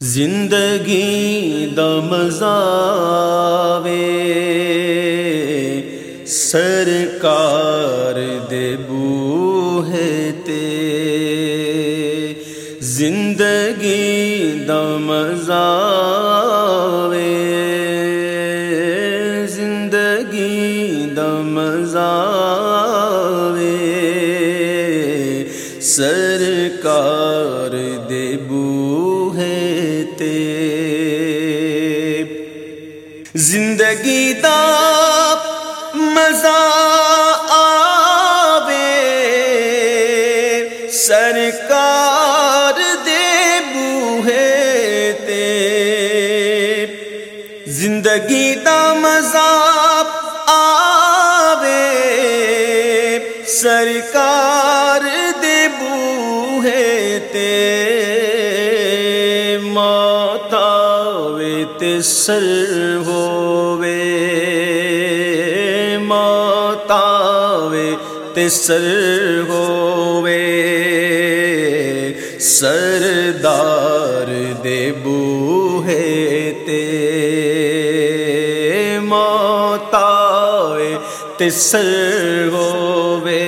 زندگی دمزاوے سرکار دے بوہے تے زندگی دمزاوے زندگی دمزاوے سرکار زندگی دا مزہ آوے۔ سرکار دے بوہے تے۔ زندگی دا مزہ آوے۔ سرکار دے بوہے تے۔ ماتا تے سر ہووے تے سر ہووے سردار دے بوہے تے ماتا وے تے سر ہووے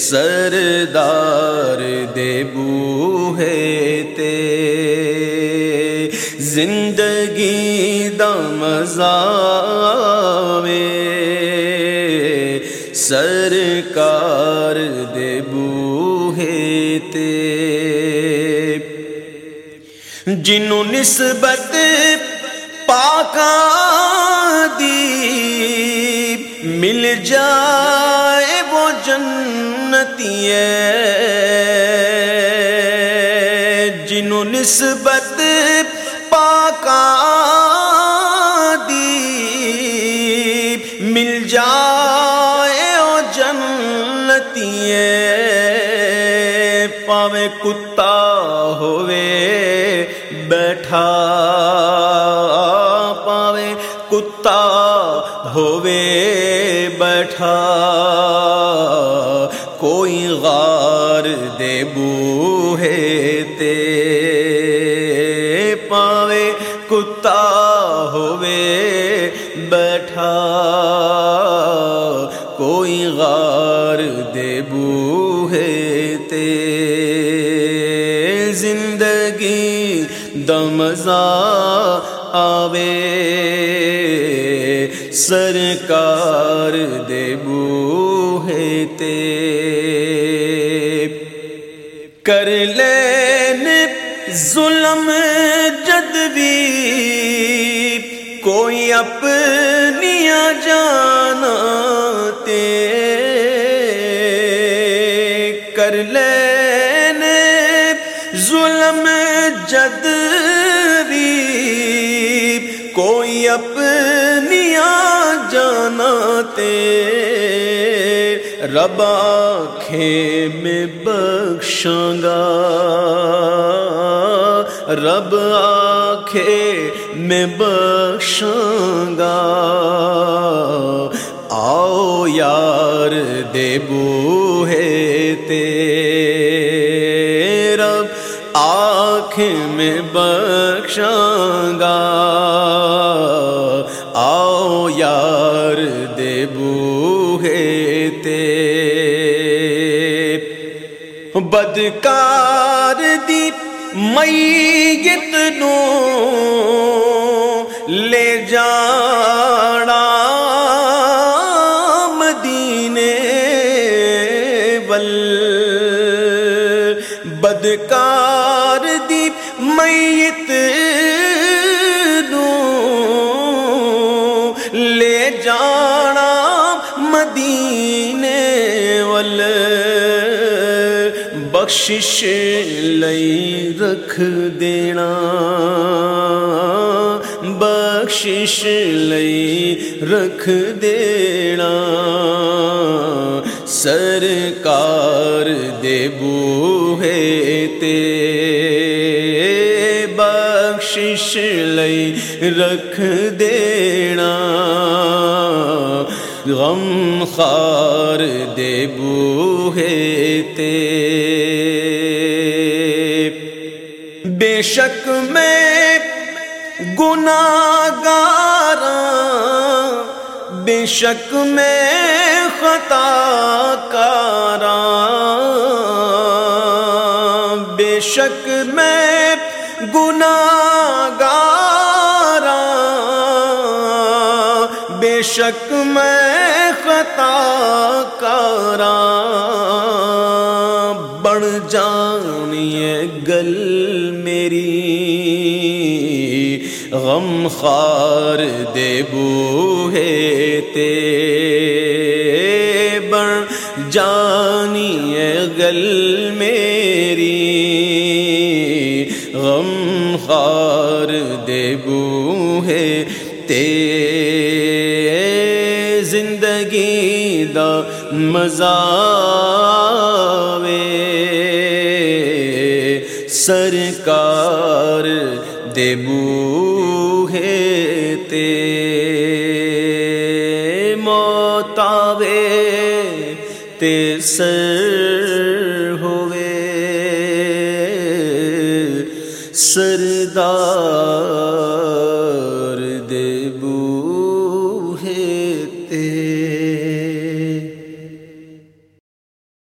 سردار دے بوہے تے زندگی دا مزہ جنوں نسبت پاکاں دی مل جائے وہ جنتی ہے۔ جنوں نسبت پاکاں دی مل جائے وہ جنتی ہے۔ پاوے کتا ہوئے بیٹھا پاوے کتا ہووے بیٹھا کوئی غار دے بوہے تے پاوے کتا ہووے بیٹھا کوئی غار دمزا آوے۔ سرکار دے بوہے تے۔ کر لین ظلم جد بھی کوئی اپنیا جانا تے۔ کر لین ظلم جد جانا رب آنکھیں میں بخشاں گا رب آنکھیں میں بخشاں گا آؤ یار دے بدکار دی میت نو لے جانا مدینے بل بدکار دی میت بخشش لئی رکھ دینا۔ بخشش لئی رکھ دینا۔ سرکار دے بوہے تے۔ بخشش لئی رکھ دینا۔ غم خار دے بوہے تے۔ بے شک میں گناگار بے شک میں خطا کارا بے شک میں گناگار بے شک میں خطا کرا بڑھ جانیے گل میری غم خار دے بوہے تے بڑھ جانیے گل میری غم خار دے بوہے تے زندگی دا مزہ سرکار دبو تے موتاوے تے سر ہوئے سردار